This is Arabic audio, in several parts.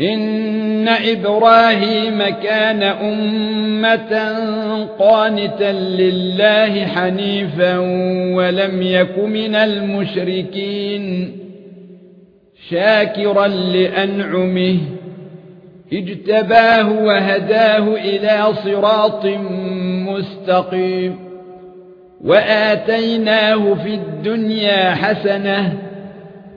ان إبراهيم كان امه قانتا لله حنيفا ولم يك من المشركين شاكرا لانعمه اجتباه وهداه إلى صراط مستقيم واتيناه في الدنيا حسنه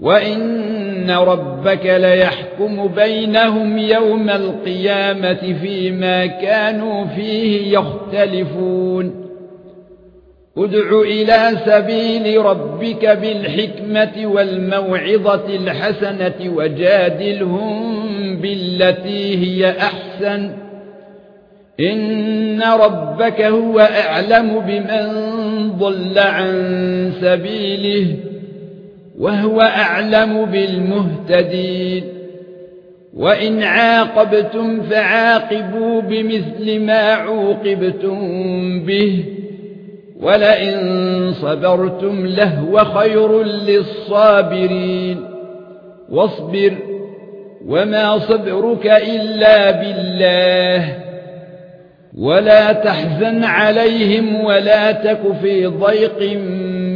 وان ربك ليحكم بينهم يوم القيامه فيما كانوا فيه يختلفون ادع إلى سبيل ربك بالحكمه والموعظه الحسنه وجادلهم بالتي هي احسن ان ربك هو اعلم بمن ضل عن سبيله وهو أعلم بالمهتدين. وإن عاقبتم فعاقبوا بمثل ما عوقبتم به ولئن صبرتم لهو خير للصابرين. واصبر وما صبرك إلا بالله. ولا تحزن عليهم ولا تك في ضيق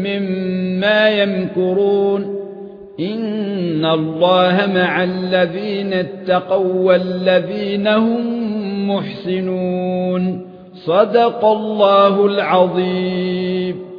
مما ما يمكرون إن الله مع الذين اتقوا والذين هم محسنون صدق الله العظيم